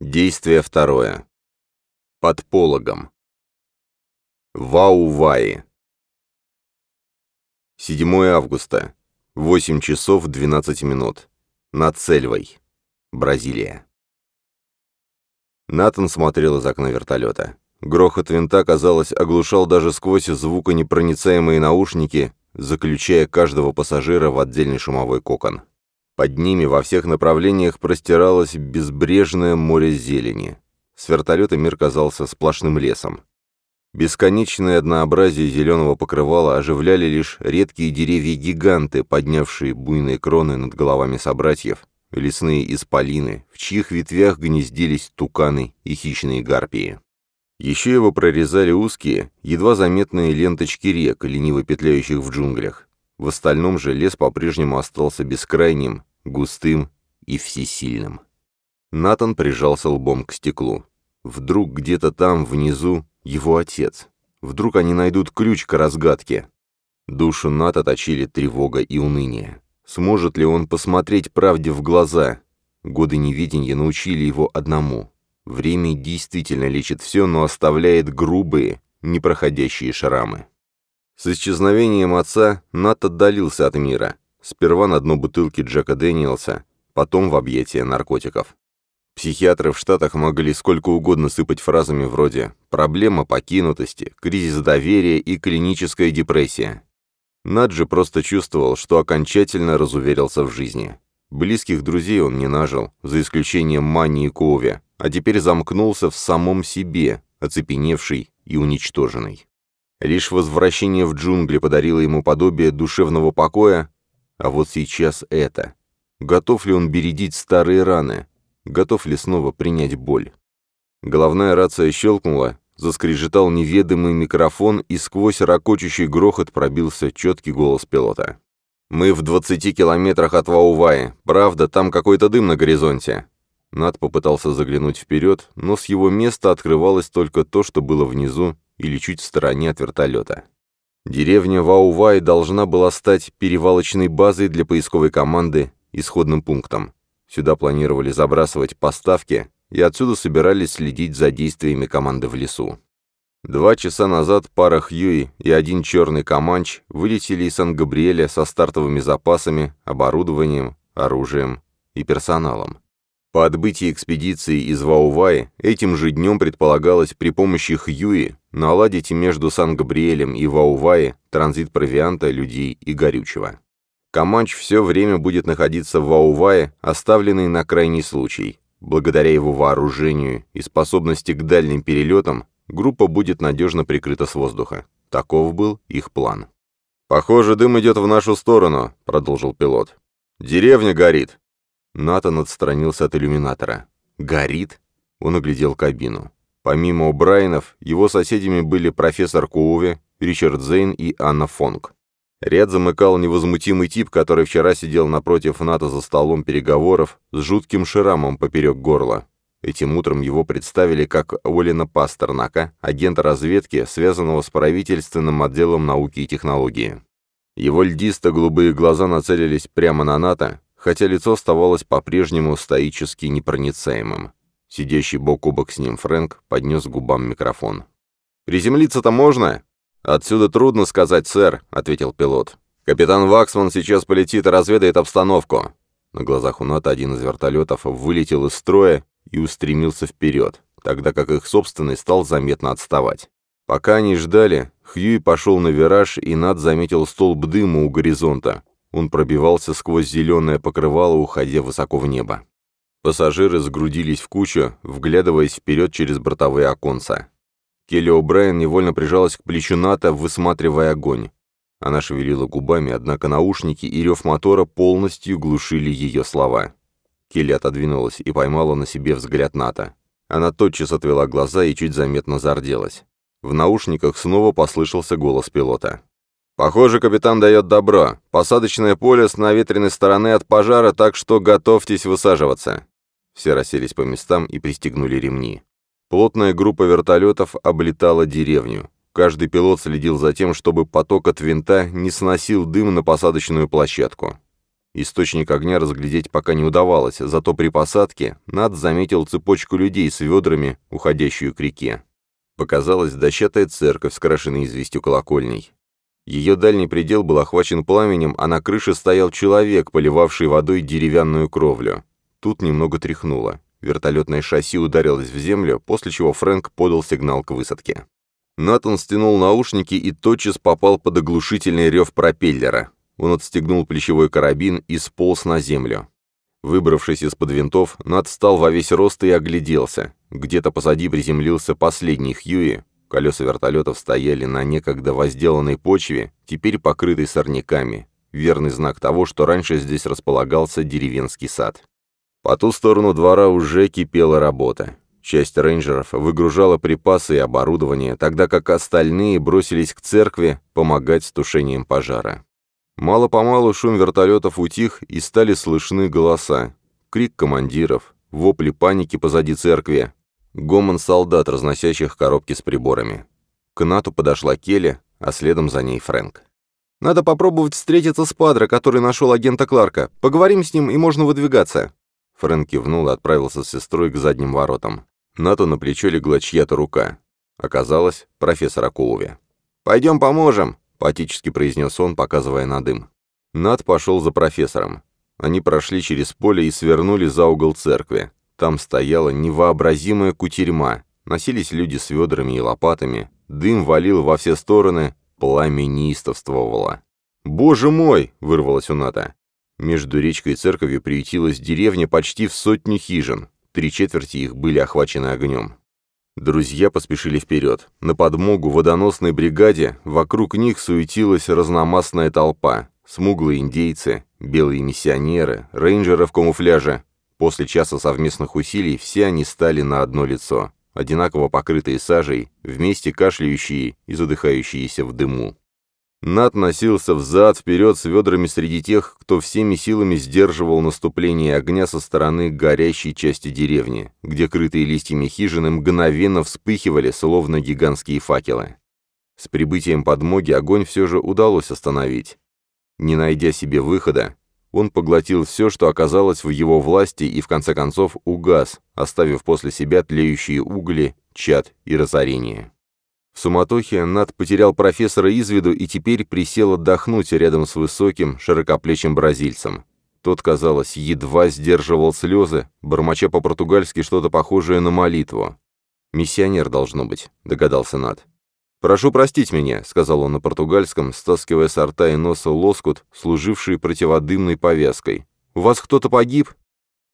Действие второе. Под пологом. Вау-Ваи. 7 августа. 8 часов 12 минут. Над Сельвой. Бразилия. Натан смотрел из окна вертолета. Грохот винта, казалось, оглушал даже сквозь звуконепроницаемые наушники, заключая каждого пассажира в отдельный шумовой кокон. Под ними во всех направлениях простиралось безбрежное море зелени. С вертолета мир казался сплошным лесом. Бесконечное однообразие зеленого покрывала оживляли лишь редкие деревья-гиганты, поднявшие буйные кроны над головами собратьев, лесные исполины, в чьих ветвях гнездились туканы и хищные гарпии. Еще его прорезали узкие, едва заметные ленточки рек, лениво петляющих в джунглях. В остальном же лес по-прежнему остался бескрайним, густым и всесильным. Натан прижался лбом к стеклу. Вдруг где-то там, внизу, его отец. Вдруг они найдут ключ к разгадке. Душу Ната точили тревога и уныние. Сможет ли он посмотреть правде в глаза? Годы невидения научили его одному. Время действительно лечит все, но оставляет грубые, непроходящие шрамы. С исчезновением отца Нат отдалился от мира. Сперва на дно бутылки Джека Дэниелса, потом в объятия наркотиков. Психиатры в Штатах могли сколько угодно сыпать фразами вроде «проблема покинутости», «кризис доверия» и «клиническая депрессия». Наджи просто чувствовал, что окончательно разуверился в жизни. Близких друзей он не нажил, за исключением Манни и Коуви, а теперь замкнулся в самом себе, оцепеневший и уничтоженный. Лишь возвращение в джунгли подарило ему подобие душевного покоя, а вот сейчас это. Готов ли он бередить старые раны? Готов ли снова принять боль? Головная рация щелкнула, заскрежетал неведомый микрофон, и сквозь ракочущий грохот пробился четкий голос пилота. «Мы в 20 километрах от Вауваи. Правда, там какой-то дым на горизонте». Над попытался заглянуть вперед, но с его места открывалось только то, что было внизу или чуть в стороне от вертолета. Деревня Ваувай должна была стать перевалочной базой для поисковой команды, исходным пунктом. Сюда планировали забрасывать поставки, и отсюда собирались следить за действиями команды в лесу. Два часа назад пара Хьюи и один черный Команч вылетели из Сан-Габриэля со стартовыми запасами, оборудованием, оружием и персоналом. По отбытии экспедиции из Ваувай этим же днем предполагалось при помощи Хьюи наладить между Сан-Габриэлем и Ваувай транзит провианта, людей и горючего. Каманч все время будет находиться в Ваувае, оставленный на крайний случай. Благодаря его вооружению и способности к дальним перелетам, группа будет надежно прикрыта с воздуха. Таков был их план. «Похоже, дым идет в нашу сторону», — продолжил пилот. «Деревня горит. Натан отстранился от иллюминатора. «Горит?» Он оглядел кабину. Помимо О'Брайенов, его соседями были профессор Коуви, Ричард Зейн и Анна Фонг. Ряд замыкал невозмутимый тип, который вчера сидел напротив НАТО за столом переговоров с жутким шрамом поперек горла. Этим утром его представили как Олина Пастернака, агента разведки, связанного с правительственным отделом науки и технологии. Его льдисто-голубые глаза нацелились прямо на НАТО, хотя лицо оставалось по-прежнему стоически непроницаемым. Сидящий бок о бок с ним Фрэнк поднес к губам микрофон. «Приземлиться-то можно?» «Отсюда трудно сказать, сэр», — ответил пилот. «Капитан Ваксман сейчас полетит и разведает обстановку». На глазах у Ната один из вертолетов вылетел из строя и устремился вперед, тогда как их собственный стал заметно отставать. Пока они ждали, Хьюи пошел на вираж, и Нат заметил столб дыма у горизонта, он пробивался сквозь зеленое покрывало, уходя высоко в небо. Пассажиры сгрудились в кучу, вглядываясь вперед через бортовые оконца. Келли О'Брайен невольно прижалась к плечу Ната, высматривая огонь. Она шевелила губами, однако наушники и рев мотора полностью глушили ее слова. Келли отодвинулась и поймала на себе взгляд Ната. Она тотчас отвела глаза и чуть заметно зарделась. В наушниках снова послышался голос пилота. «Похоже, капитан дает добро. Посадочное поле с наветренной стороны от пожара, так что готовьтесь высаживаться». Все расселись по местам и пристегнули ремни. Плотная группа вертолетов облетала деревню. Каждый пилот следил за тем, чтобы поток от винта не сносил дым на посадочную площадку. Источник огня разглядеть пока не удавалось, зато при посадке Над заметил цепочку людей с ведрами, уходящую к реке. Показалась дощатая церковь, скрашенная известью колокольней. Ее дальний предел был охвачен пламенем, а на крыше стоял человек, поливавший водой деревянную кровлю. Тут немного тряхнуло. Вертолетное шасси ударилось в землю, после чего Фрэнк подал сигнал к высадке. Натан стянул наушники и тотчас попал под оглушительный рев пропеллера. Он отстегнул плечевой карабин и сполз на землю. Выбравшись из-под винтов, Нат встал во весь рост и огляделся. Где-то позади приземлился последний Хьюи. Колеса вертолетов стояли на некогда возделанной почве, теперь покрытой сорняками. Верный знак того, что раньше здесь располагался деревенский сад. По ту сторону двора уже кипела работа. Часть рейнджеров выгружала припасы и оборудование, тогда как остальные бросились к церкви помогать с тушением пожара. Мало-помалу шум вертолетов утих, и стали слышны голоса. Крик командиров, вопли паники позади церкви, гомон солдат, разносящих коробки с приборами. К Нату подошла Келли, а следом за ней Фрэнк. «Надо попробовать встретиться с Падре, который нашел агента Кларка. Поговорим с ним, и можно выдвигаться». Фрэнк кивнул и отправился с сестрой к задним воротам. Нату на плечо легла чья-то рука. Оказалось, профессор Акулове. «Пойдем поможем», — поотически произнес он, показывая на дым. Нат пошел за профессором. Они прошли через поле и свернули за угол церкви. Там стояла невообразимая кутерьма. Носились люди с ведрами и лопатами. Дым валил во все стороны, пламя неистовствовало. «Боже мой!» — вырвалось у Ната. Между речкой и церковью приютилась деревня почти в сотню хижин. Три четверти их были охвачены огнем. Друзья поспешили вперед. На подмогу водоносной бригаде вокруг них суетилась разномастная толпа. Смуглые индейцы, белые миссионеры, рейнджеры в камуфляже. После часа совместных усилий все они стали на одно лицо, одинаково покрытые сажей, вместе кашляющие и задыхающиеся в дыму. Над носился взад-вперед с ведрами среди тех, кто всеми силами сдерживал наступление огня со стороны горящей части деревни, где крытые листьями хижины мгновенно вспыхивали, словно гигантские факелы. С прибытием подмоги огонь все же удалось остановить. Не найдя себе выхода, он поглотил все, что оказалось в его власти, и в конце концов угас, оставив после себя тлеющие угли, чад и разорение. В суматохе Над потерял профессора из виду и теперь присел отдохнуть рядом с высоким, широкоплечим бразильцем. Тот, казалось, едва сдерживал слезы, бормоча по-португальски что-то похожее на молитву. «Миссионер, должно быть», — догадался Над. «Прошу простить меня», — сказал он на португальском, стаскивая с рта и носа лоскут, служивший противодымной повязкой. «У вас кто-то погиб?»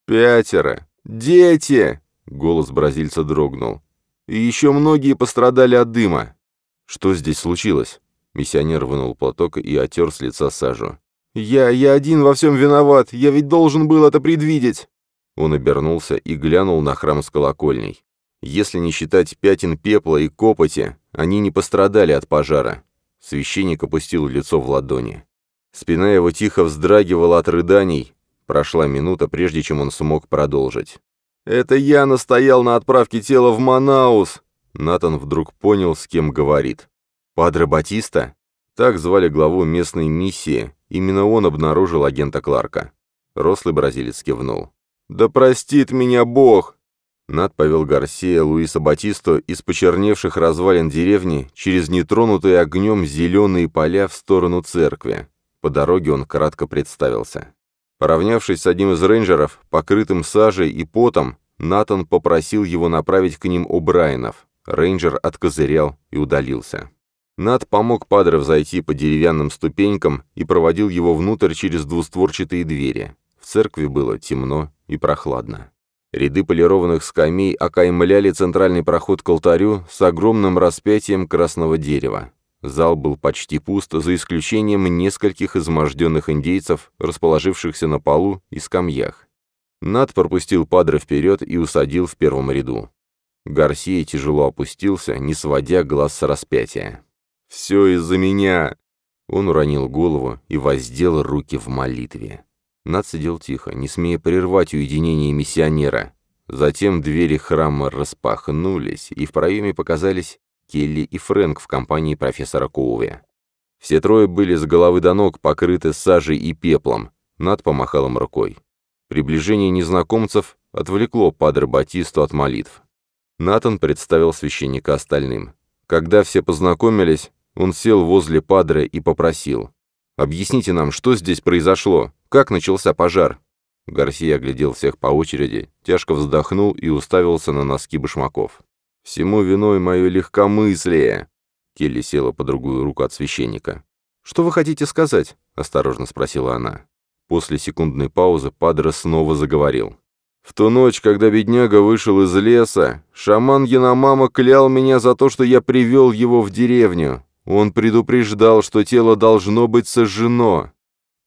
«Пятеро! Дети!» — голос бразильца дрогнул. И еще многие пострадали от дыма. Что здесь случилось? Миссионер вынул платок и отер с лица сажу. «Я, я один во всем виноват, я ведь должен был это предвидеть!» Он обернулся и глянул на храм с колокольней. Если не считать пятен пепла и копоти, они не пострадали от пожара. Священник опустил лицо в ладони. Спина его тихо вздрагивала от рыданий. Прошла минута, прежде чем он смог продолжить. «Это я настоял на отправке тела в Манаус!» Натан вдруг понял, с кем говорит. «Падре Батиста?» Так звали главу местной миссии. Именно он обнаружил агента Кларка. Рослый бразилец кивнул. «Да простит меня Бог!» Над повел Гарсия Луиса Батисту из почерневших развалин деревни через нетронутые огнем зеленые поля в сторону церкви. По дороге он кратко представился. Поравнявшись с одним из рейнджеров, покрытым сажей и потом, Натан попросил его направить к ним О'Брайенов. Рейнджер откозырял и удалился. Нат помог Падре взойти по деревянным ступенькам и проводил его внутрь через двустворчатые двери. В церкви было темно и прохладно. Ряды полированных скамей окаймляли центральный проход к алтарю с огромным распятием красного дерева. Зал был почти пуст, за исключением нескольких изможденных индейцев, расположившихся на полу и скамьях. Над пропустил Падре вперед и усадил в первом ряду. Гарсия тяжело опустился, не сводя глаз с распятия. «Все из-за меня!» Он уронил голову и воздел руки в молитве. Над сидел тихо, не смея прервать уединение миссионера. Затем двери храма распахнулись, и в проеме показались Келли и Фрэнк в компании профессора Коуви. Все трое были с головы до ног покрыты сажей и пеплом. Над помахал им рукой. Приближение незнакомцев отвлекло Падре Батисту от молитв. Натан представил священника остальным. Когда все познакомились, он сел возле Падре и попросил. «Объясните нам, что здесь произошло? Как начался пожар?» Гарсия оглядел всех по очереди, тяжко вздохнул и уставился на носки башмаков. «Всему виной мое легкомыслие!» Келли села по другую руку от священника. «Что вы хотите сказать?» — осторожно спросила она. После секундной паузы Падре снова заговорил. «В ту ночь, когда бедняга вышел из леса, шаман Яномама клял меня за то, что я привел его в деревню. Он предупреждал, что тело должно быть сожжено».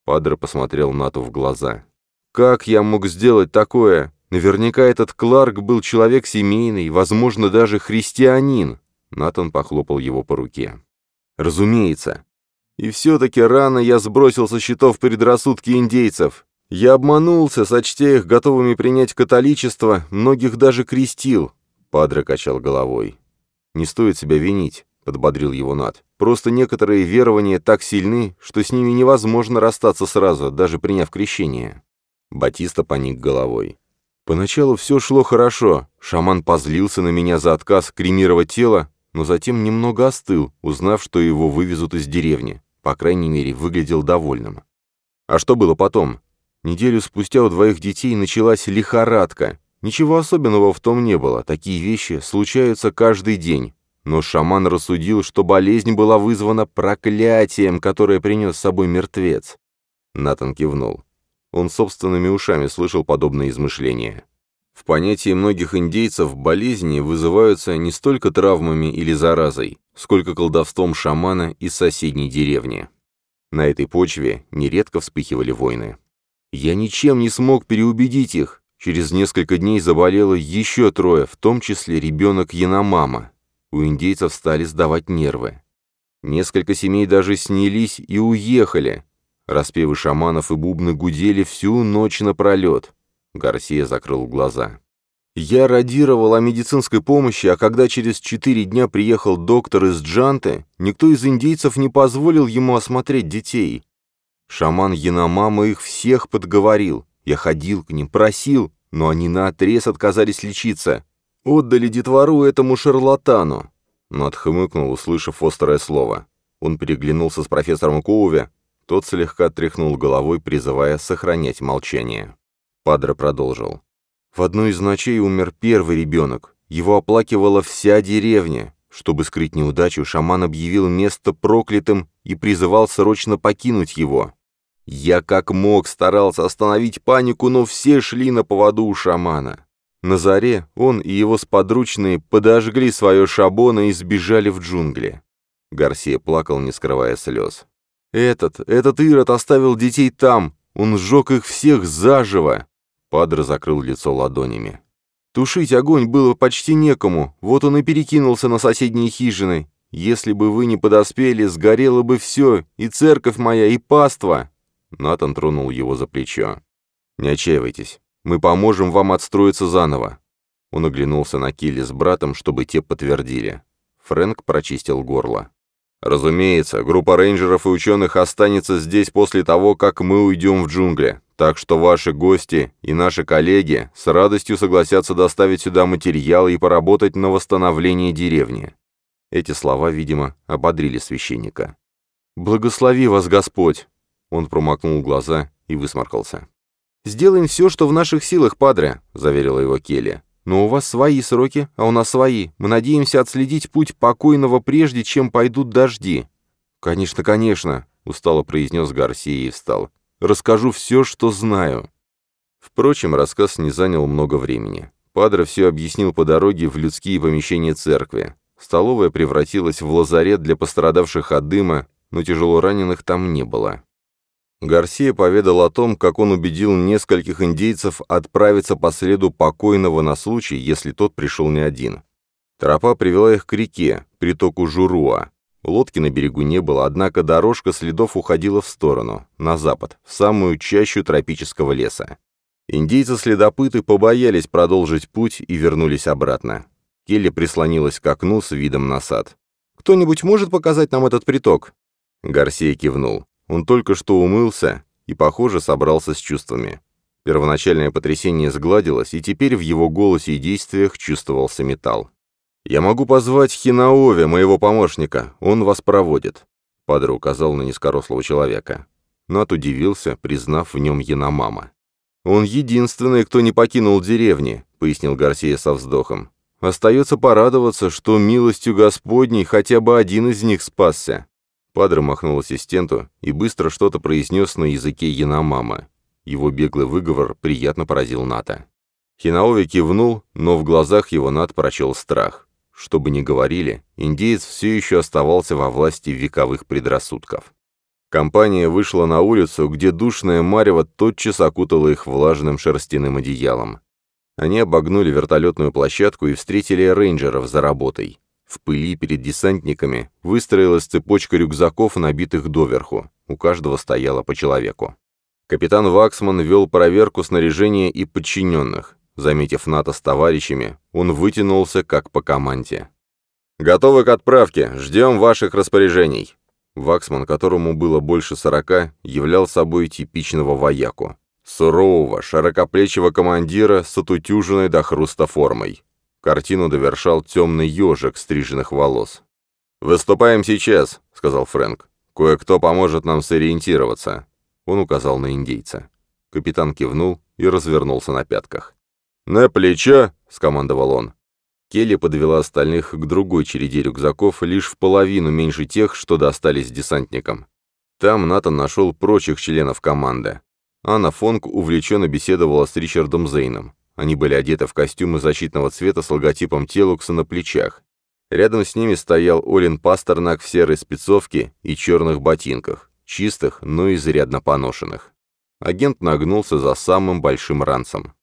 Падре посмотрел Нату в глаза. «Как я мог сделать такое? Наверняка этот Кларк был человек семейный, возможно, даже христианин». Натан похлопал его по руке. «Разумеется. И все-таки рано я сбросил со счетов предрассудки индейцев. Я обманулся, сочтя их готовыми принять католичество, многих даже крестил. Падре качал головой. «Не стоит себя винить», — подбодрил его Над. «Просто некоторые верования так сильны, что с ними невозможно расстаться сразу, даже приняв крещение». Батиста поник головой. Поначалу все шло хорошо. Шаман позлился на меня за отказ кремировать тело, но затем немного остыл, узнав, что его вывезут из деревни по крайней мере, выглядел довольным. А что было потом? Неделю спустя у двоих детей началась лихорадка. Ничего особенного в том не было, такие вещи случаются каждый день. Но шаман рассудил, что болезнь была вызвана проклятием, которое принес с собой мертвец. Натан кивнул. Он собственными ушами слышал подобные измышления. В понятии многих индейцев болезни вызываются не столько травмами или заразой, сколько колдовством шамана из соседней деревни. На этой почве нередко вспыхивали войны. Я ничем не смог переубедить их. Через несколько дней заболело еще трое, в том числе ребенок Яномама. У индейцев стали сдавать нервы. Несколько семей даже снялись и уехали. Распевы шаманов и бубны гудели всю ночь напролет. Гарсия закрыл глаза. Я радировал о медицинской помощи, а когда через четыре дня приехал доктор из Джанты, никто из индейцев не позволил ему осмотреть детей. Шаман Яномама их всех подговорил. Я ходил к ним, просил, но они наотрез отказались лечиться. Отдали детвору этому шарлатану. Над хмыкнул, услышав острое слово. Он переглянулся с профессором Коуве, тот слегка тряхнул головой, призывая сохранять молчание. Падре продолжил. В одну из ночей умер первый ребенок. Его оплакивала вся деревня. Чтобы скрыть неудачу, шаман объявил место проклятым и призывал срочно покинуть его. Я как мог старался остановить панику, но все шли на поводу у шамана. На заре он и его сподручные подожгли свое шабона и сбежали в джунгли. Гарсия плакал, не скрывая слез. «Этот, этот Ирод оставил детей там, он сжег их всех заживо!» Падре закрыл лицо ладонями. «Тушить огонь было почти некому, вот он и перекинулся на соседние хижины. Если бы вы не подоспели, сгорело бы все, и церковь моя, и паства!» Натан тронул его за плечо. «Не отчаивайтесь, мы поможем вам отстроиться заново». Он оглянулся на Килли с братом, чтобы те подтвердили. Фрэнк прочистил горло. «Разумеется, группа рейнджеров и ученых останется здесь после того, как мы уйдем в джунгли. Так что ваши гости и наши коллеги с радостью согласятся доставить сюда материалы и поработать на восстановление деревни». Эти слова, видимо, ободрили священника. «Благослови вас Господь!» Он промокнул глаза и высморкался. «Сделаем все, что в наших силах, падре», — заверила его Келли. «Но у вас свои сроки, а у нас свои. Мы надеемся отследить путь покойного прежде, чем пойдут дожди». «Конечно, конечно», — устало произнес Гарсия и встал. Расскажу все, что знаю». Впрочем, рассказ не занял много времени. Падре все объяснил по дороге в людские помещения церкви. Столовая превратилась в лазарет для пострадавших от дыма, но тяжело раненых там не было. Гарсия поведал о том, как он убедил нескольких индейцев отправиться по следу покойного на случай, если тот пришел не один. Тропа привела их к реке, притоку Журуа. Лодки на берегу не было, однако дорожка следов уходила в сторону, на запад, в самую чащу тропического леса. Индейцы-следопыты побоялись продолжить путь и вернулись обратно. Келли прислонилась к окну с видом на сад. «Кто-нибудь может показать нам этот приток?» Гарсия кивнул. Он только что умылся и, похоже, собрался с чувствами. Первоначальное потрясение сгладилось, и теперь в его голосе и действиях чувствовался металл. «Я могу позвать Хинаове, моего помощника, он вас проводит», — Падре указал на низкорослого человека. Нат удивился, признав в нем Яномама. «Он единственный, кто не покинул деревни», — пояснил Гарсия со вздохом. «Остается порадоваться, что милостью Господней хотя бы один из них спасся». Падре махнул ассистенту и быстро что-то произнес на языке Яномама. Его беглый выговор приятно поразил Ната. Хинаови кивнул, но в глазах его Нат прочел страх. Что бы ни говорили, индеец все еще оставался во власти вековых предрассудков. Компания вышла на улицу, где душная марево тотчас окутала их влажным шерстяным одеялом. Они обогнули вертолетную площадку и встретили рейнджеров за работой. В пыли перед десантниками выстроилась цепочка рюкзаков, набитых доверху. У каждого стояло по человеку. Капитан Ваксман вел проверку снаряжения и подчиненных. Заметив НАТО с товарищами, он вытянулся как по команде. «Готовы к отправке. Ждем ваших распоряжений». Ваксман, которому было больше сорока, являл собой типичного вояку. Сурового, широкоплечего командира с отутюженной до хруста формой. Картину довершал темный ежик стриженных волос. «Выступаем сейчас», — сказал Фрэнк. «Кое-кто поможет нам сориентироваться». Он указал на индейца. Капитан кивнул и развернулся на пятках. «На плечо!» — скомандовал он. Келли подвела остальных к другой череде рюкзаков, лишь в половину меньше тех, что достались десантникам. Там Натан нашел прочих членов команды. Анна Фонг увлеченно беседовала с Ричардом Зейном. Они были одеты в костюмы защитного цвета с логотипом Телукса на плечах. Рядом с ними стоял Олин Пастернак в серой спецовке и черных ботинках, чистых, но изрядно поношенных. Агент нагнулся за самым большим ранцем.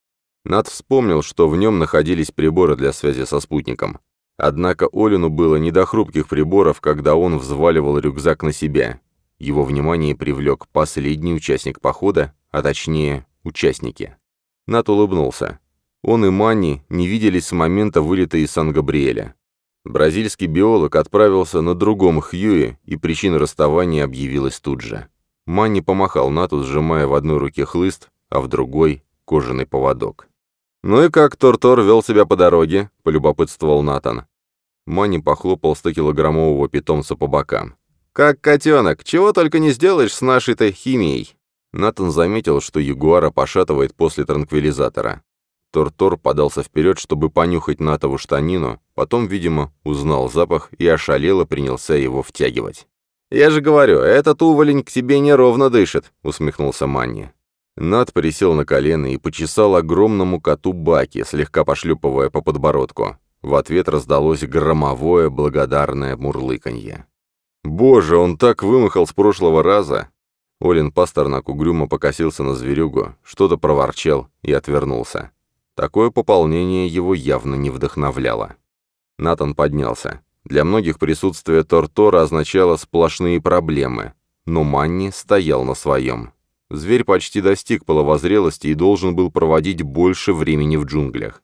Над вспомнил, что в нем находились приборы для связи со спутником. Однако Олину было не до хрупких приборов, когда он взваливал рюкзак на себя. Его внимание привлек последний участник похода, а точнее, участники. Нат улыбнулся. Он и Манни не виделись с момента вылета из Сан-Габриэля. Бразильский биолог отправился на другом Хьюи, и причина расставания объявилась тут же. Манни помахал Нату, сжимая в одной руке хлыст, а в другой — кожаный поводок. «Ну и как Тортор вел себя по дороге?» — полюбопытствовал Натан. Манни похлопал 100-килограммового питомца по бокам. «Как котенок, чего только не сделаешь с нашей-то химией!» Натан заметил, что ягуара пошатывает после транквилизатора. Тортор подался вперед, чтобы понюхать Натову штанину, потом, видимо, узнал запах и ошалело принялся его втягивать. «Я же говорю, этот уволень к тебе неровно дышит», — усмехнулся Манни. Над присел на колено и почесал огромному коту Баки, слегка пошлепывая по подбородку. В ответ раздалось громовое благодарное мурлыканье. «Боже, он так вымахал с прошлого раза!» Олин Пастернак угрюмо покосился на зверюгу, что-то проворчал и отвернулся. Такое пополнение его явно не вдохновляло. Натан поднялся. Для многих присутствие Тортора означало сплошные проблемы, но Манни стоял на своем. Зверь почти достиг половозрелости и должен был проводить больше времени в джунглях.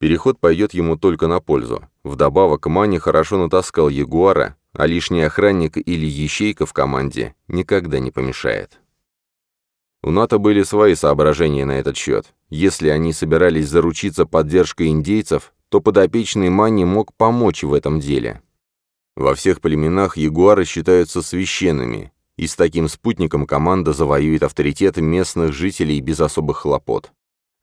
Переход пойдет ему только на пользу. Вдобавок, Мани хорошо натаскал ягуара, а лишний охранник или ящейка в команде никогда не помешает. У НАТО были свои соображения на этот счет. Если они собирались заручиться поддержкой индейцев, то подопечный Мани мог помочь в этом деле. Во всех племенах ягуары считаются священными, и с таким спутником команда завоюет авторитет местных жителей без особых хлопот.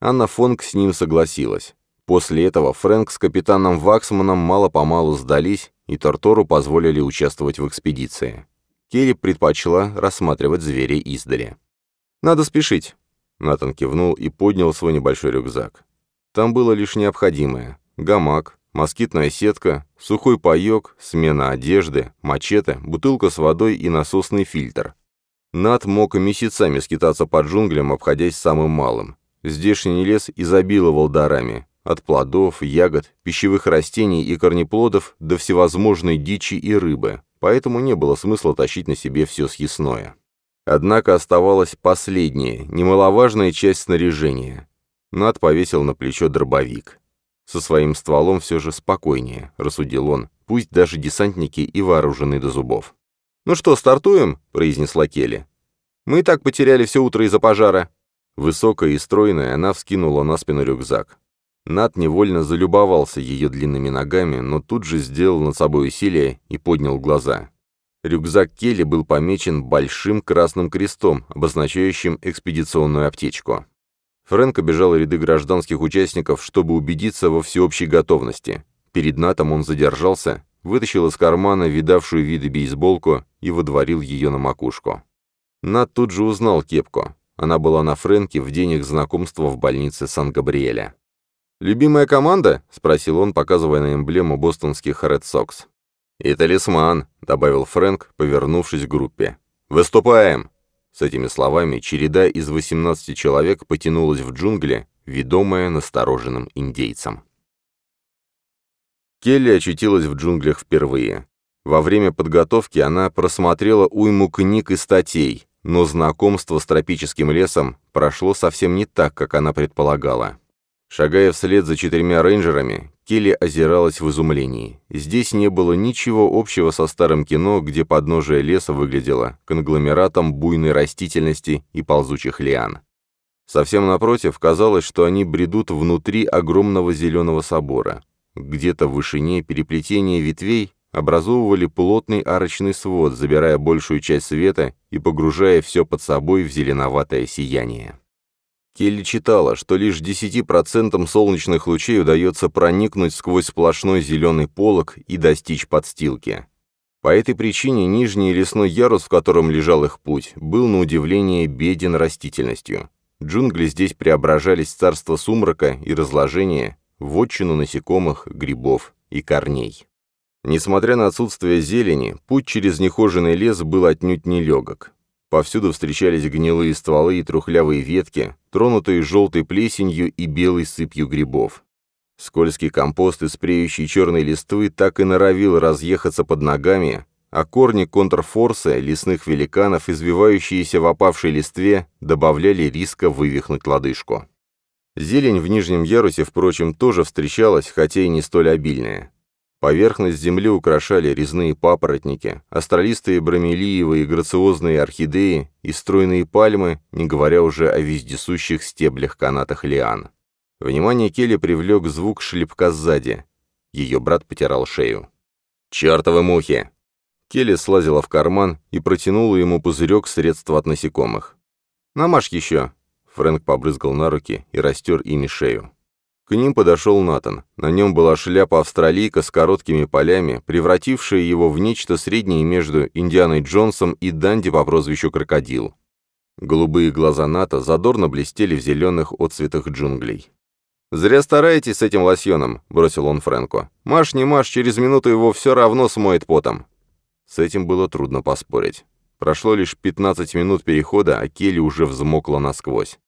Анна Фонг с ним согласилась. После этого Фрэнк с капитаном Ваксманом мало-помалу сдались, и Тортору позволили участвовать в экспедиции. Келли предпочла рассматривать зверя издали. «Надо спешить», — Натан кивнул и поднял свой небольшой рюкзак. Там было лишь необходимое — гамак, москитная сетка, сухой паёк, смена одежды, мачете, бутылка с водой и насосный фильтр. Над мог месяцами скитаться по джунглям, обходясь самым малым. Здешний лес изобиловал дарами. От плодов, ягод, пищевых растений и корнеплодов до всевозможной дичи и рыбы, поэтому не было смысла тащить на себе все съестное. Однако оставалась последняя, немаловажная часть снаряжения. Над повесил на плечо дробовик. Со своим стволом все же спокойнее, рассудил он, пусть даже десантники и вооружены до зубов. «Ну что, стартуем?» — произнесла Келли. Мы и так потеряли все утро из-за пожара». Высокая и стройная, она вскинула на спину рюкзак. Над невольно залюбовался ее длинными ногами, но тут же сделал над собой усилие и поднял глаза. Рюкзак Келли был помечен большим красным крестом, обозначающим экспедиционную аптечку. Фрэнк обежал ряды гражданских участников, чтобы убедиться во всеобщей готовности. Перед Натом он задержался, вытащил из кармана видавшую виды бейсболку и водворил ее на макушку. Нат тут же узнал кепку. Она была на Фрэнке в день их знакомства в больнице Сан-Габриэля. «Любимая команда?» — спросил он, показывая на эмблему бостонских Ред Сокс. «И талисман», — добавил Фрэнк, повернувшись к группе. «Выступаем!» С этими словами череда из 18 человек потянулась в джунгли, ведомая настороженным индейцем. Келли очутилась в джунглях впервые. Во время подготовки она просмотрела уйму книг и статей, но знакомство с тропическим лесом прошло совсем не так, как она предполагала. Шагая вслед за четырьмя рейнджерами, Келли озиралась в изумлении. Здесь не было ничего общего со старым кино, где подножие леса выглядело конгломератом буйной растительности и ползучих лиан. Совсем напротив, казалось, что они бредут внутри огромного зеленого собора. Где-то в вышине переплетения ветвей образовывали плотный арочный свод, забирая большую часть света и погружая все под собой в зеленоватое сияние. Келли читала, что лишь 10% солнечных лучей удается проникнуть сквозь сплошной зеленый полог и достичь подстилки. По этой причине нижний лесной ярус, в котором лежал их путь, был на удивление беден растительностью. Джунгли здесь преображались в царство сумрака и разложения, в отчину насекомых, грибов и корней. Несмотря на отсутствие зелени, путь через нехоженный лес был отнюдь нелегок. Повсюду встречались гнилые стволы и трухлявые ветки, тронутые желтой плесенью и белой сыпью грибов. Скользкий компост из преющей черной листвы так и норовил разъехаться под ногами, а корни контрфорса, лесных великанов, извивающиеся в опавшей листве, добавляли риска вывихнуть лодыжку. Зелень в нижнем ярусе, впрочем, тоже встречалась, хотя и не столь обильная. Поверхность земли украшали резные папоротники, астролистые бромелиевые грациозные орхидеи и стройные пальмы, не говоря уже о вездесущих стеблях-канатах лиан. Внимание Келли привлек звук шлепка сзади. Ее брат потирал шею. «Чертовы мухи!» Келли слазила в карман и протянула ему пузырек средства от насекомых. «Намажь еще!» Фрэнк побрызгал на руки и растер ими шею. К ним подошел Натан. На нем была шляпа австралийка с короткими полями, превратившая его в нечто среднее между Индианой Джонсом и Данди по прозвищу Крокодил. Голубые глаза Ната задорно блестели в зеленых отцветах джунглей. «Зря стараетесь с этим лосьоном», — бросил он Фрэнку. «Маш не маш, через минуту его все равно смоет потом». С этим было трудно поспорить. Прошло лишь 15 минут перехода, а Келли уже взмокла насквозь.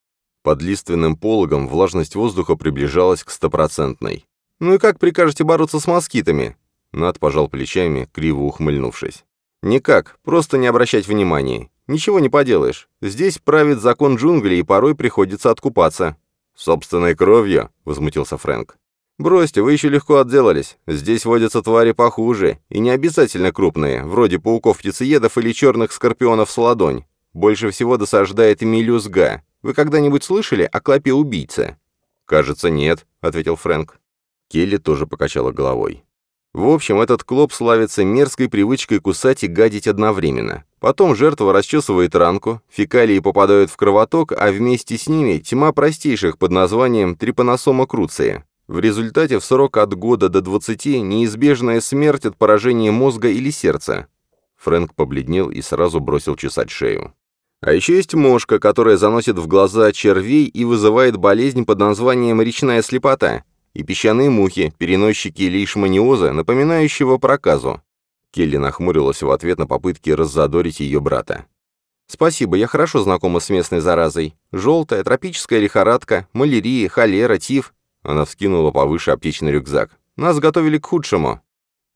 Под лиственным пологом влажность воздуха приближалась к стопроцентной. «Ну и как прикажете бороться с москитами?» Над пожал плечами, криво ухмыльнувшись. «Никак, просто не обращать внимания. Ничего не поделаешь. Здесь правит закон джунглей, и порой приходится откупаться». «Собственной кровью?» — возмутился Фрэнк. «Бросьте, вы еще легко отделались. Здесь водятся твари похуже, и не обязательно крупные, вроде пауков-птицеедов или черных скорпионов с ладонь. Больше всего досаждает мелюзга, вы когда-нибудь слышали о клопе-убийце?» «Кажется, нет», — ответил Фрэнк. Келли тоже покачала головой. В общем, этот клоп славится мерзкой привычкой кусать и гадить одновременно. Потом жертва расчесывает ранку, фекалии попадают в кровоток, а вместе с ними тьма простейших под названием трипаносома круция. В результате в срок от года до 20 неизбежная смерть от поражения мозга или сердца. Фрэнк побледнел и сразу бросил чесать шею. А еще есть мошка, которая заносит в глаза червей и вызывает болезнь под названием речная слепота, и песчаные мухи, переносчики лейшманиоза, напоминающего проказу. Келли нахмурилась в ответ на попытки раззадорить ее брата. «Спасибо, я хорошо знакома с местной заразой. Желтая, тропическая лихорадка, малярия, холера, тиф». Она вскинула повыше аптечный рюкзак. «Нас готовили к худшему».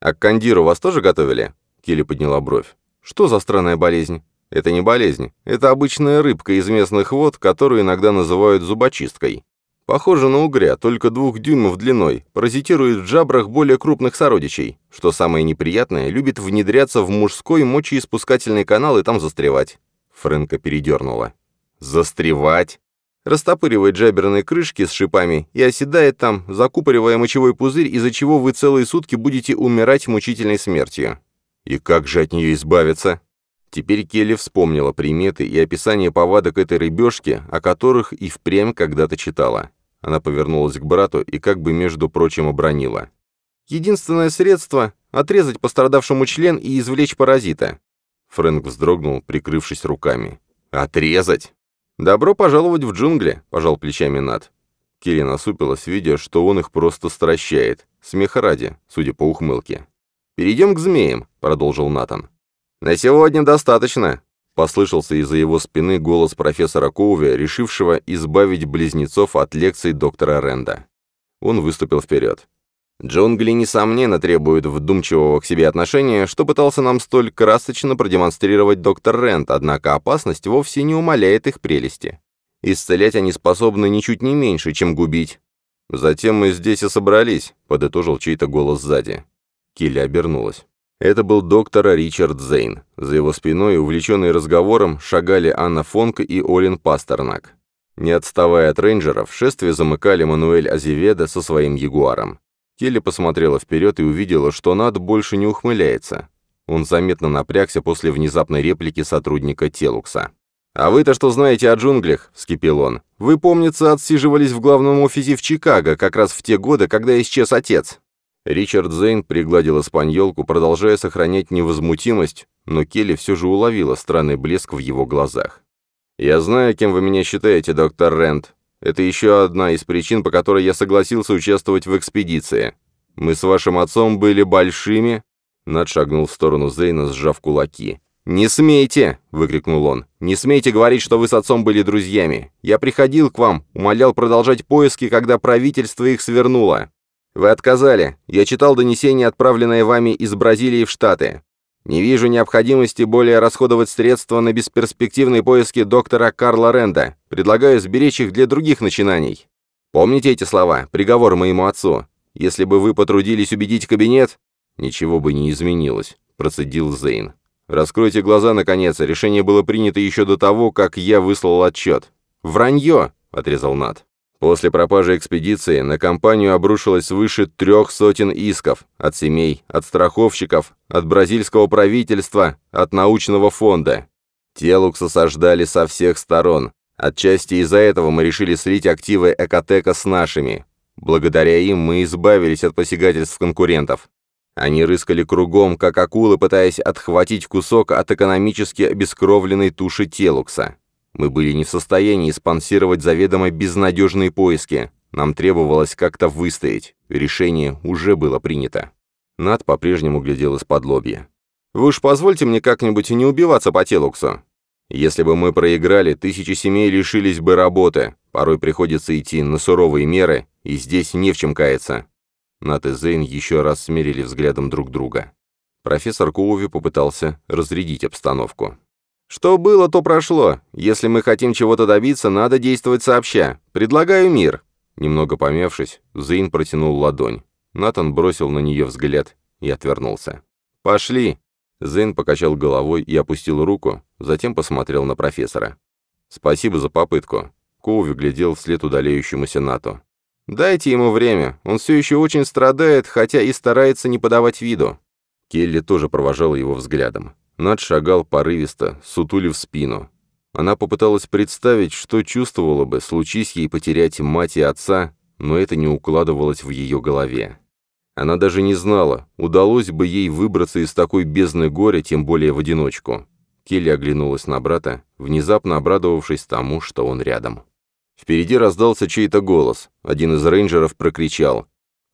«А к кандиру вас тоже готовили?» Келли подняла бровь. «Что за странная болезнь?» Это не болезнь. Это обычная рыбка из местных вод, которую иногда называют зубочисткой. Похоже на угря, только двух дюймов длиной, паразитирует в жабрах более крупных сородичей. Что самое неприятное, любит внедряться в мужской мочеиспускательный канал и там застревать. Фрэнка передернула. «Застревать?» Растопыривает джаберные крышки с шипами и оседает там, закупоривая мочевой пузырь, из-за чего вы целые сутки будете умирать мучительной смертью. И как же от нее избавиться? Теперь Келли вспомнила приметы и описание повадок этой рыбешки, о которых и впрямь когда-то читала. Она повернулась к брату и как бы, между прочим, обронила. «Единственное средство — отрезать пострадавшему член и извлечь паразита». Фрэнк вздрогнул, прикрывшись руками. «Отрезать?» «Добро пожаловать в джунгли», — пожал плечами Над. Келли насупилась, видя, что он их просто стращает. Смеха ради, судя по ухмылке. «Перейдем к змеям», — продолжил Натан. «На сегодня достаточно», — послышался из-за его спины голос профессора Коуви, решившего избавить близнецов от лекций доктора Ренда. Он выступил вперед. Джунгли, несомненно, требуют вдумчивого к себе отношения, что пытался нам столь красочно продемонстрировать доктор Рент, однако опасность вовсе не умаляет их прелести. Исцелять они способны ничуть не меньше, чем губить. «Затем мы здесь и собрались», — подытожил чей-то голос сзади. Килли обернулась. Это был доктор Ричард Зейн. За его спиной, увлеченные разговором, шагали Анна Фонк и Олин Пастернак. Не отставая от рейнджеров, шествие замыкали Мануэль Азеведа со своим ягуаром. Келли посмотрела вперед и увидела, что Над больше не ухмыляется. Он заметно напрягся после внезапной реплики сотрудника Телукса. «А вы-то что знаете о джунглях?» — вскипел он. «Вы, помнится, отсиживались в главном офисе в Чикаго, как раз в те годы, когда исчез отец». Ричард Зейн пригладил испаньолку, продолжая сохранять невозмутимость, но Келли все же уловила странный блеск в его глазах. «Я знаю, кем вы меня считаете, доктор Рент. Это еще одна из причин, по которой я согласился участвовать в экспедиции. Мы с вашим отцом были большими...» Над шагнул в сторону Зейна, сжав кулаки. «Не смейте!» — выкрикнул он. «Не смейте говорить, что вы с отцом были друзьями. Я приходил к вам, умолял продолжать поиски, когда правительство их свернуло. Вы отказали. Я читал донесение, отправленное вами из Бразилии в Штаты. Не вижу необходимости более расходовать средства на бесперспективные поиски доктора Карла Ренда. Предлагаю сберечь их для других начинаний. Помните эти слова? Приговор моему отцу. Если бы вы потрудились убедить кабинет, ничего бы не изменилось, процедил Зейн. Раскройте глаза, наконец, решение было принято еще до того, как я выслал отчет. «Вранье!» — отрезал Нат. После пропажи экспедиции на компанию обрушилось свыше трех сотен исков от семей, от страховщиков, от бразильского правительства, от научного фонда. Телукс осаждали со всех сторон. Отчасти из-за этого мы решили слить активы Экотека с нашими. Благодаря им мы избавились от посягательств конкурентов. Они рыскали кругом, как акулы, пытаясь отхватить кусок от экономически обескровленной туши Телукса. Мы были не в состоянии спонсировать заведомо безнадежные поиски. Нам требовалось как-то выстоять. Решение уже было принято. Над по-прежнему глядел из-под лобья. «Вы уж позвольте мне как-нибудь не убиваться по Телуксу. Если бы мы проиграли, тысячи семей лишились бы работы. Порой приходится идти на суровые меры, и здесь не в чем каяться». Нат и Зейн еще раз смерили взглядом друг друга. Профессор Коуви попытался разрядить обстановку. Что было, то прошло. Если мы хотим чего-то добиться, надо действовать сообща. Предлагаю мир». Немного помявшись, Зейн протянул ладонь. Натан бросил на нее взгляд и отвернулся. «Пошли!» Зейн покачал головой и опустил руку, затем посмотрел на профессора. «Спасибо за попытку». Коуви глядел вслед удаляющемуся НАТО. «Дайте ему время, он все еще очень страдает, хотя и старается не подавать виду». Келли тоже провожал его взглядом. Над шагал порывисто, сутулив спину. Она попыталась представить, что чувствовала бы, случись ей потерять мать и отца, но это не укладывалось в ее голове. Она даже не знала, удалось бы ей выбраться из такой бездны горя, тем более в одиночку. Келли оглянулась на брата, внезапно обрадовавшись тому, что он рядом. Впереди раздался чей-то голос. Один из рейнджеров прокричал.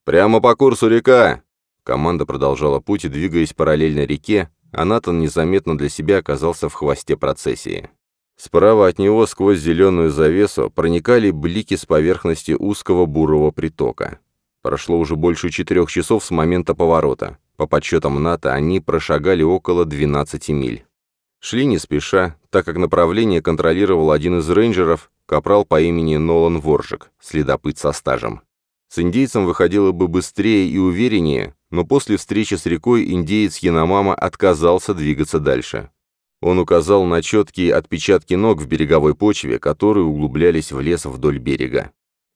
«Прямо по курсу река!» Команда продолжала путь, двигаясь параллельно реке, а Натан незаметно для себя оказался в хвосте процессии. Справа от него сквозь зеленую завесу проникали блики с поверхности узкого бурого притока. Прошло уже больше четырех часов с момента поворота. По подсчетам НАТО они прошагали около 12 миль. Шли не спеша, так как направление контролировал один из рейнджеров, капрал по имени Нолан Воржик, следопыт со стажем. С индейцем выходило бы быстрее и увереннее, но после встречи с рекой индеец Яномама отказался двигаться дальше. Он указал на четкие отпечатки ног в береговой почве, которые углублялись в лес вдоль берега.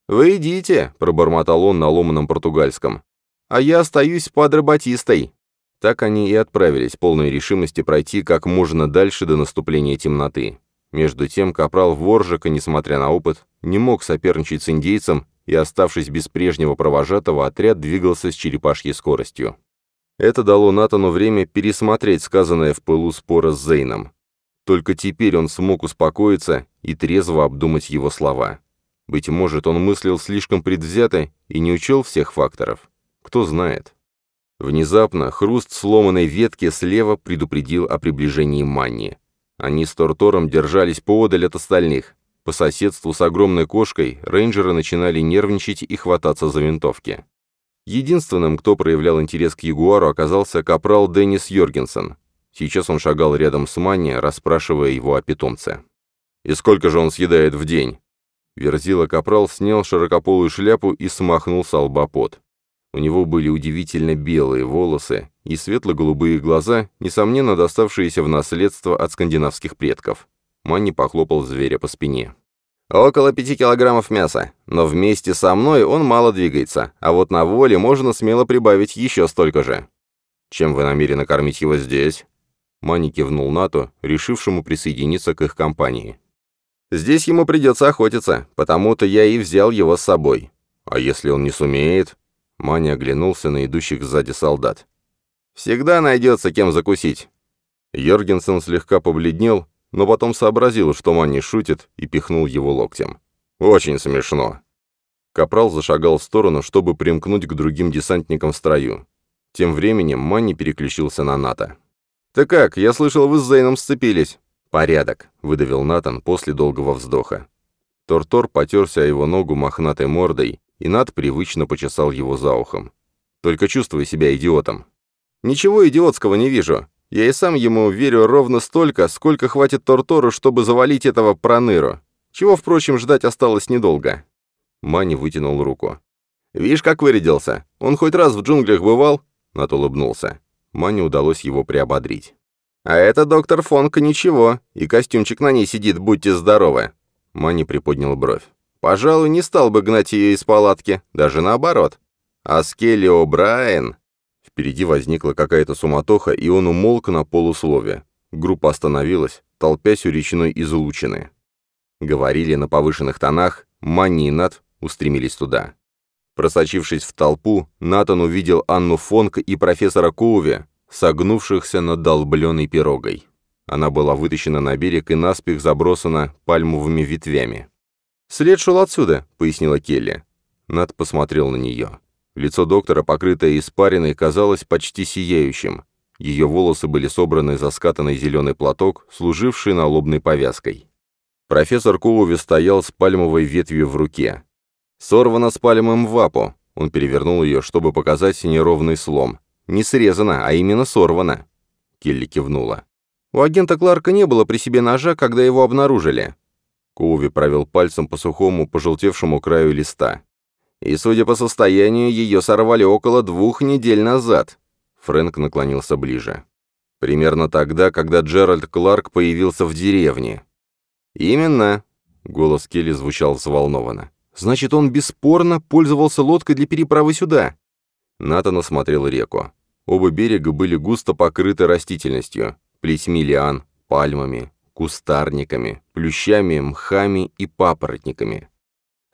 «Вы идите», — пробормотал он на ломаном португальском. «А я остаюсь Падре Батистой». Так они и отправились, полной решимости пройти как можно дальше до наступления темноты. Между тем капрал Воржика, несмотря на опыт, не мог соперничать с индейцем, и, оставшись без прежнего провожатого, отряд двигался с черепашьей скоростью. Это дало Натану время пересмотреть сказанное в пылу спора с Зейном. Только теперь он смог успокоиться и трезво обдумать его слова. Быть может, он мыслил слишком предвзято и не учел всех факторов. Кто знает. Внезапно хруст сломанной ветки слева предупредил о приближении Манни. Они с Тортором держались поодаль от остальных. По соседству с огромной кошкой рейнджеры начинали нервничать и хвататься за винтовки. Единственным, кто проявлял интерес к Ягуару, оказался капрал Деннис Йоргенсен. Сейчас он шагал рядом с Манни, расспрашивая его о питомце. «И сколько же он съедает в день?» Верзила Капрал снял широкополую шляпу и смахнул с лба пот. У него были удивительно белые волосы и светло-голубые глаза, несомненно доставшиеся в наследство от скандинавских предков. Манни похлопал зверя по спине. «Около пяти килограммов мяса, но вместе со мной он мало двигается, а вот на воле можно смело прибавить еще столько же». «Чем вы намерены кормить его здесь?» Манни кивнул Нату, решившему присоединиться к их компании. «Здесь ему придется охотиться, потому-то я и взял его с собой. А если он не сумеет?» Маня оглянулся на идущих сзади солдат. «Всегда найдется, кем закусить». Йоргенсен слегка побледнел, но потом сообразил, что Манни шутит, и пихнул его локтем. «Очень смешно». Капрал зашагал в сторону, чтобы примкнуть к другим десантникам в строю. Тем временем Манни переключился на НАТО. «Ты как? Я слышал, вы с Зейном сцепились». «Порядок», — выдавил Натан после долгого вздоха. Тортор потерся о его ногу мохнатой мордой, и Нат привычно почесал его за ухом. «Только чувствуй себя идиотом». «Ничего идиотского не вижу. Я и сам ему верю ровно столько, сколько хватит Тортору, чтобы завалить этого проныру. Чего, впрочем, ждать осталось недолго». Мани вытянул руку. «Видишь, как вырядился? Он хоть раз в джунглях бывал?» Нат улыбнулся. Мане удалось его приободрить. «А это доктор Фонка ничего, и костюмчик на ней сидит, будьте здоровы». Мани приподнял бровь. Пожалуй, не стал бы гнать ее из палатки, даже наоборот. А Скелли О'Брайен... Впереди возникла какая-то суматоха, и он умолк на полуслове. Группа остановилась, толпясь у речной излучины. Говорили на повышенных тонах, Манни и Нат устремились туда. Просочившись в толпу, Натан увидел Анну Фонк и профессора Коуви, согнувшихся над долбленной пирогой. Она была вытащена на берег и наспех забросана пальмовыми ветвями. «След шел отсюда», — пояснила Келли. Над посмотрел на нее. Лицо доктора, покрытое испариной, казалось почти сияющим. Ее волосы были собраны за скатанный зеленый платок, служивший налобной повязкой. Профессор Коуви стоял с пальмовой ветвью в руке. «Сорвано с пальмом вапу», — он перевернул ее, чтобы показать неровный слом. «Не срезано, а именно сорвано». Келли кивнула. «У агента Кларка не было при себе ножа, когда его обнаружили. Коуви провел пальцем по сухому, пожелтевшему краю листа. «И, судя по состоянию, ее сорвали около двух недель назад». Фрэнк наклонился ближе. «Примерно тогда, когда Джеральд Кларк появился в деревне». «Именно», — голос Келли звучал взволнованно. «Значит, он бесспорно пользовался лодкой для переправы сюда». Натан осмотрел реку. Оба берега были густо покрыты растительностью, плетьми лиан, пальмами, кустарниками, плющами, мхами и папоротниками.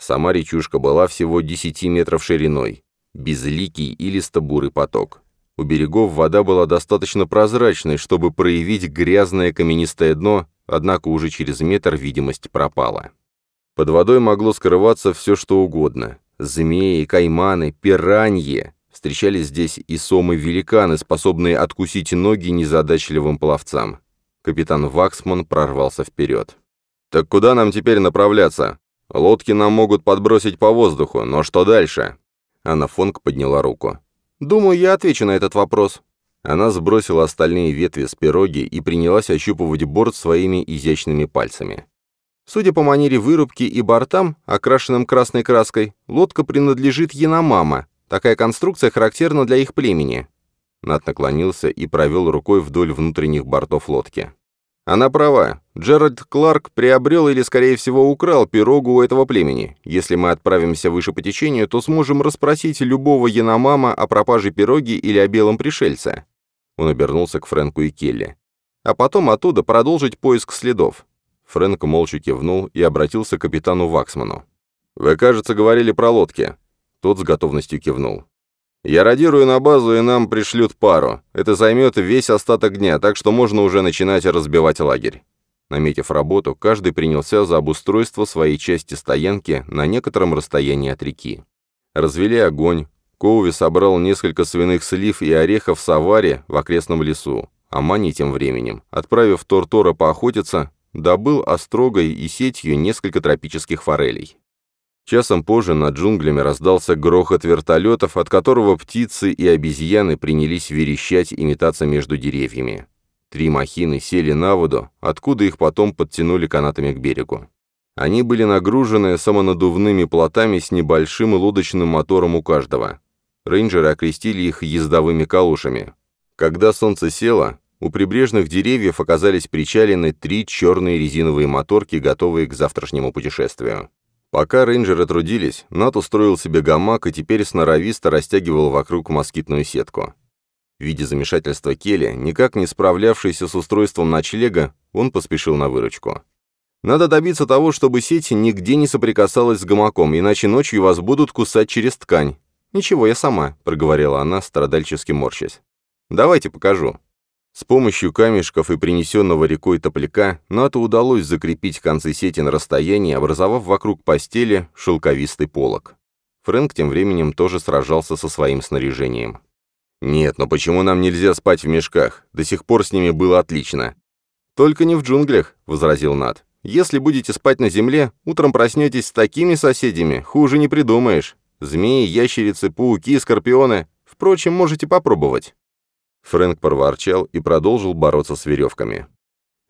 Сама речушка была всего 10 метров шириной, безликий и листобурый поток. У берегов вода была достаточно прозрачной, чтобы проявить грязное каменистое дно, однако уже через метр видимость пропала. Под водой могло скрываться все, что угодно. Змеи, кайманы, пираньи. Встречались здесь и сомы-великаны, способные откусить ноги незадачливым пловцам. Капитан Ваксман прорвался вперед. «Так куда нам теперь направляться? Лодки нам могут подбросить по воздуху, но что дальше?» Анна Фонг подняла руку. «Думаю, я отвечу на этот вопрос». Она сбросила остальные ветви с пироги и принялась ощупывать борт своими изящными пальцами. Судя по манере вырубки и бортам, окрашенным красной краской, лодка принадлежит Яномама. Такая конструкция характерна для их племени. Нат наклонился и провел рукой вдоль внутренних бортов лодки. Она права. Джеральд Кларк приобрел или, скорее всего, украл пирогу у этого племени. Если мы отправимся выше по течению, то сможем расспросить любого Яномама о пропаже пироги или о белом пришельце. Он обернулся к Фрэнку и Келли. А потом оттуда продолжить поиск следов. Фрэнк молча кивнул и обратился к капитану Ваксману. «Вы, кажется, говорили про лодки». Тот с готовностью кивнул. «Я радирую на базу, и нам пришлют пару. Это займет весь остаток дня, так что можно уже начинать разбивать лагерь». Наметив работу, каждый принялся за обустройство своей части стоянки на некотором расстоянии от реки. Развели огонь. Коуви собрал несколько свиных слив и орехов в Саваре в окрестном лесу. А Мани тем временем, отправив Тортора поохотиться, добыл острогой и сетью несколько тропических форелей. Часом позже над джунглями раздался грохот вертолетов, от которого птицы и обезьяны принялись верещать и метаться между деревьями. Три махины сели на воду, откуда их потом подтянули канатами к берегу. Они были нагружены самонадувными плотами с небольшим лодочным мотором у каждого. Рейнджеры окрестили их ездовыми калушами. Когда солнце село, у прибрежных деревьев оказались причалены три черные резиновые моторки, готовые к завтрашнему путешествию. Пока рейнджеры трудились, Нат устроил себе гамак и теперь сноровисто растягивал вокруг москитную сетку. В виде замешательства Келли, никак не справлявшийся с устройством ночлега, он поспешил на выручку. «Надо добиться того, чтобы сеть нигде не соприкасалась с гамаком, иначе ночью вас будут кусать через ткань». «Ничего, я сама», — проговорила она, страдальчески морщась. «Давайте покажу». С помощью камешков и принесенного рекой топляка Нату удалось закрепить концы сети на расстоянии, образовав вокруг постели шелковистый полог. Фрэнк тем временем тоже сражался со своим снаряжением. «Нет, но почему нам нельзя спать в мешках? До сих пор с ними было отлично». «Только не в джунглях», — возразил Нат. «Если будете спать на земле, утром проснетесь с такими соседями, хуже не придумаешь. Змеи, ящерицы, пауки, скорпионы. Впрочем, можете попробовать». Фрэнк проворчал и продолжил бороться с веревками.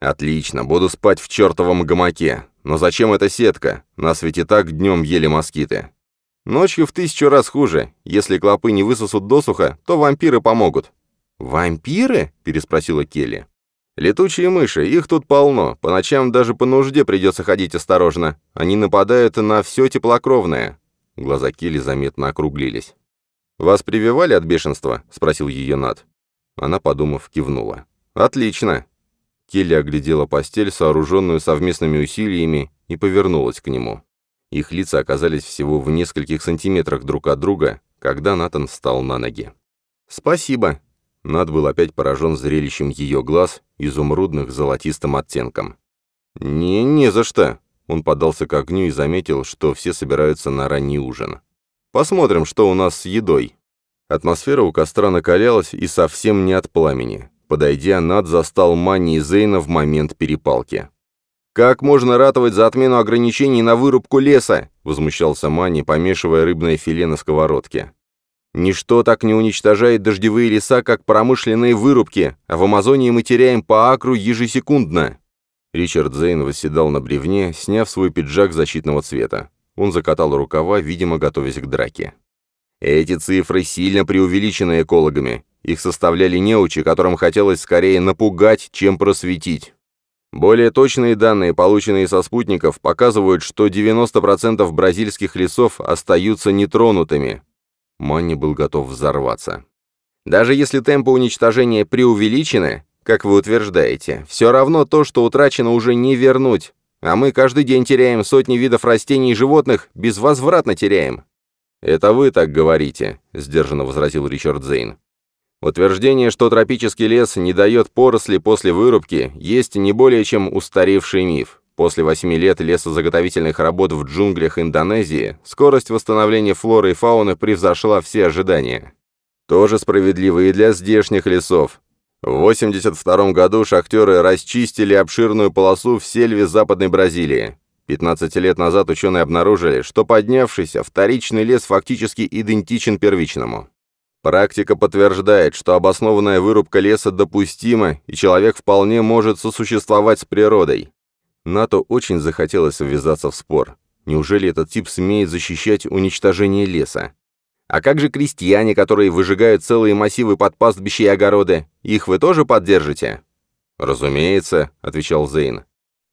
«Отлично, буду спать в чертовом гамаке. Но зачем эта сетка? Нас ведь и так днем ели москиты. Ночью в тысячу раз хуже. Если клопы не высосут досуха, то вампиры помогут». «Вампиры?» — переспросила Келли. «Летучие мыши, их тут полно. По ночам даже по нужде придется ходить осторожно. Они нападают на все теплокровное». Глаза Келли заметно округлились. «Вас прививали от бешенства?» — спросил ее Над. Она, подумав, кивнула. «Отлично!» Келли оглядела постель, сооруженную совместными усилиями, и повернулась к нему. Их лица оказались всего в нескольких сантиметрах друг от друга, когда Натан встал на ноги. «Спасибо!» Над был опять поражен зрелищем ее глаз, изумрудных золотистым оттенком. «Не, не за что!» Он подался к огню и заметил, что все собираются на ранний ужин. «Посмотрим, что у нас с едой». Атмосфера у костра накалялась и совсем не от пламени. Подойдя, Над застал Манни и Зейна в момент перепалки. «Как можно ратовать за отмену ограничений на вырубку леса?» — возмущался Манни, помешивая рыбное филе на сковородке. «Ничто так не уничтожает дождевые леса, как промышленные вырубки, а в Амазонии мы теряем по акру ежесекундно». Ричард Зейн восседал на бревне, сняв свой пиджак защитного цвета. Он закатал рукава, видимо, готовясь к драке. Эти цифры сильно преувеличены экологами. Их составляли неучи, которым хотелось скорее напугать, чем просветить. Более точные данные, полученные со спутников, показывают, что 90% бразильских лесов остаются нетронутыми. Манни был готов взорваться. Даже если темпы уничтожения преувеличены, как вы утверждаете, все равно то, что утрачено, уже не вернуть. А мы каждый день теряем сотни видов растений и животных, безвозвратно теряем. «Это вы так говорите», — сдержанно возразил Ричард Зейн. «Утверждение, что тропический лес не дает поросли после вырубки, есть не более чем устаревший миф. После восьми лет лесозаготовительных работ в джунглях Индонезии скорость восстановления флоры и фауны превзошла все ожидания. Тоже справедливо и для здешних лесов. В 1982 году шахтеры расчистили обширную полосу в сельве Западной Бразилии. 15 лет назад ученые обнаружили, что поднявшийся вторичный лес фактически идентичен первичному. Практика подтверждает, что обоснованная вырубка леса допустима, и человек вполне может сосуществовать с природой. НАТО очень захотелось ввязаться в спор. Неужели этот тип смеет защищать уничтожение леса? А как же крестьяне, которые выжигают целые массивы под пастбища и огороды? Их вы тоже поддержите? «Разумеется», — отвечал Зейн.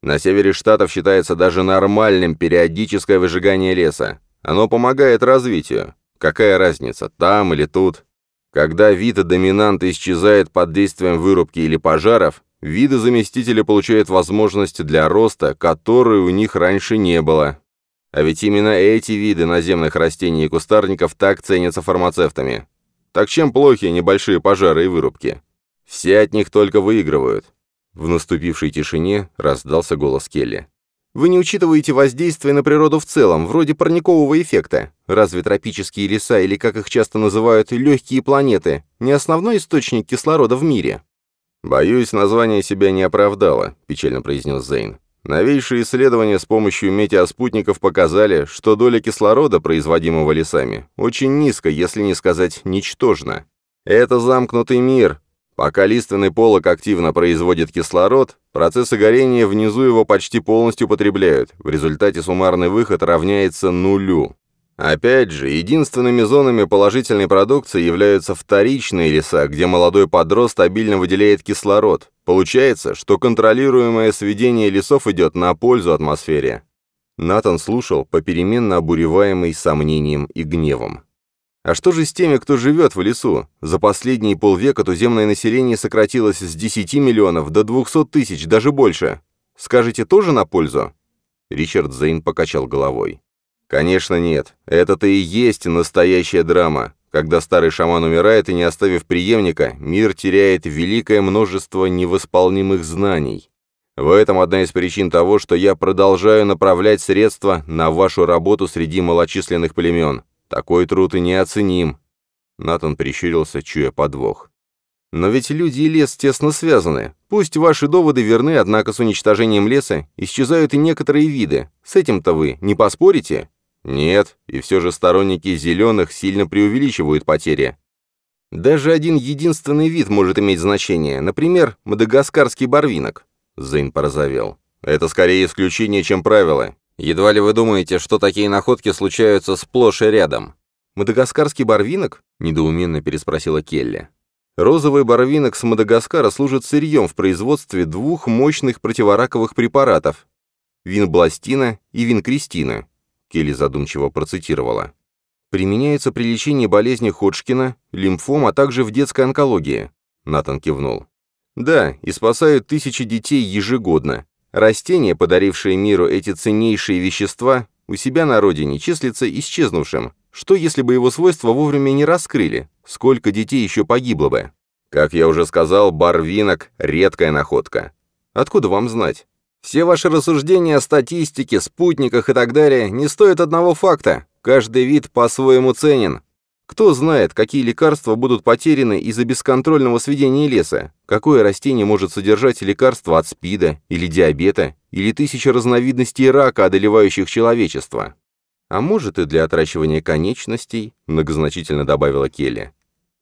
«На севере штатов считается даже нормальным периодическое выжигание леса. Оно помогает развитию. Какая разница, там или тут? Когда вид доминанта исчезает под действием вырубки или пожаров, виды заместителя получают возможность для роста, которой у них раньше не было. А ведь именно эти виды наземных растений и кустарников так ценятся фармацевтами. Так чем плохи небольшие пожары и вырубки? Все от них только выигрывают. В наступившей тишине раздался голос Келли. Вы не учитываете воздействие на природу в целом, вроде парникового эффекта. Разве тропические леса, или как их часто называют, легкие планеты, не основной источник кислорода в мире? «Боюсь, название себя не оправдало», — печально произнес Зейн. Новейшие исследования с помощью метеоспутников показали, что доля кислорода, производимого лесами, очень низка, если не сказать ничтожна. Это замкнутый мир. Пока лиственный полог активно производит кислород, процессы горения внизу его почти полностью потребляют, в результате суммарный выход равняется нулю. Опять же, единственными зонами положительной продукции являются вторичные леса, где молодой подрост стабильно выделяет кислород. Получается, что контролируемое сведение лесов идет на пользу атмосфере. Натан слушал, попеременно обуреваемый сомнением и гневом. А что же с теми, кто живет в лесу? За последние полвека туземное население сократилось с 10 миллионов до 200 тысяч, даже больше. Скажете, тоже на пользу? Ричард Зейн покачал головой. Конечно, нет. Это-то и есть настоящая драма. Когда старый шаман умирает и не оставив преемника, мир теряет великое множество невосполнимых знаний. В этом одна из причин того, что я продолжаю направлять средства на вашу работу среди малочисленных племен. Такой труд и неоценим. Натан прищурился, чуя подвох. Но ведь люди и лес тесно связаны. Пусть ваши доводы верны, однако с уничтожением леса исчезают и некоторые виды. С этим-то вы не поспорите? Нет, и все же сторонники зеленых сильно преувеличивают потери. Даже один единственный вид может иметь значение, например, мадагаскарский барвинок. Зейн порозовел. Это скорее исключение, чем правило. Едва ли вы думаете, что такие находки случаются сплошь и рядом. «Мадагаскарский барвинок?» — недоуменно переспросила Келли. Розовый барвинок с Мадагаскара служит сырьем в производстве двух мощных противораковых препаратов – винбластина и винкристина. Келли задумчиво процитировала. «Применяется при лечении болезни Ходжкина, лимфом, а также в детской онкологии», — Натан кивнул. «Да, и спасают тысячи детей ежегодно. Растение, подарившее миру эти ценнейшие вещества, у себя на родине числится исчезнувшим. Что, если бы его свойства вовремя не раскрыли? Сколько детей еще погибло бы? Как я уже сказал, барвинок — редкая находка. Откуда вам знать? Все ваши рассуждения о статистике, спутниках и так далее не стоят одного факта. Каждый вид по-своему ценен. Кто знает, какие лекарства будут потеряны из-за бесконтрольного сведения леса? Какое растение может содержать лекарства от СПИДа или диабета, или тысячи разновидностей рака, одолевающих человечество? А может и для отращивания конечностей, многозначительно добавила Келли.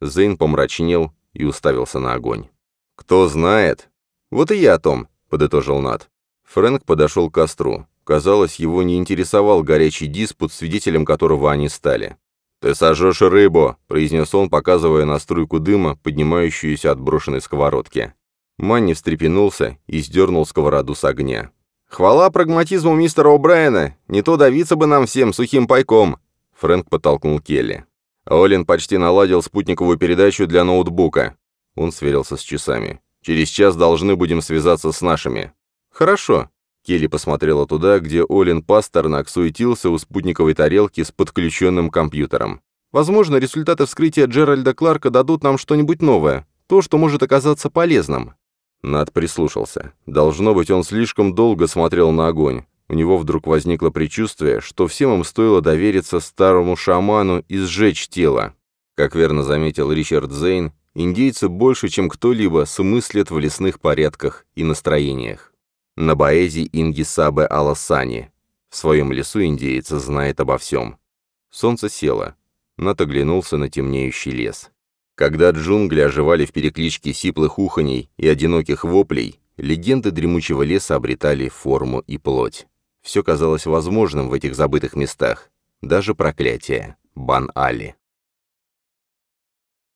Зейн помрачнел и уставился на огонь. «Кто знает?» «Вот и я о том», — подытожил Нат. Фрэнк подошел к костру. Казалось, его не интересовал горячий диспут, свидетелем которого они стали. «Ты сожжешь рыбу», — произнес он, показывая на струйку дыма, поднимающуюся от брошенной сковородки. Манни встрепенулся и сдернул сковороду с огня. «Хвала прагматизму мистера О'Брайена! Не то давиться бы нам всем сухим пайком!» Фрэнк подтолкнул Келли. Олин почти наладил спутниковую передачу для ноутбука. Он сверился с часами. «Через час должны будем связаться с нашими. «Хорошо». Келли посмотрела туда, где Олин Пастернак суетился у спутниковой тарелки с подключенным компьютером. «Возможно, результаты вскрытия Джеральда Кларка дадут нам что-нибудь новое, то, что может оказаться полезным». Над прислушался. Должно быть, он слишком долго смотрел на огонь. У него вдруг возникло предчувствие, что всем им стоило довериться старому шаману и сжечь тело. Как верно заметил Ричард Зейн, индейцы больше, чем кто-либо, смыслят в лесных порядках и настроениях на Баэзе Ингисабе Аласани. В своем лесу индеец знает обо всем. Солнце село. Нат оглянулся на темнеющий лес. Когда джунгли оживали в перекличке сиплых уханей и одиноких воплей, легенды дремучего леса обретали форму и плоть. Все казалось возможным в этих забытых местах. Даже проклятие Бан-Али.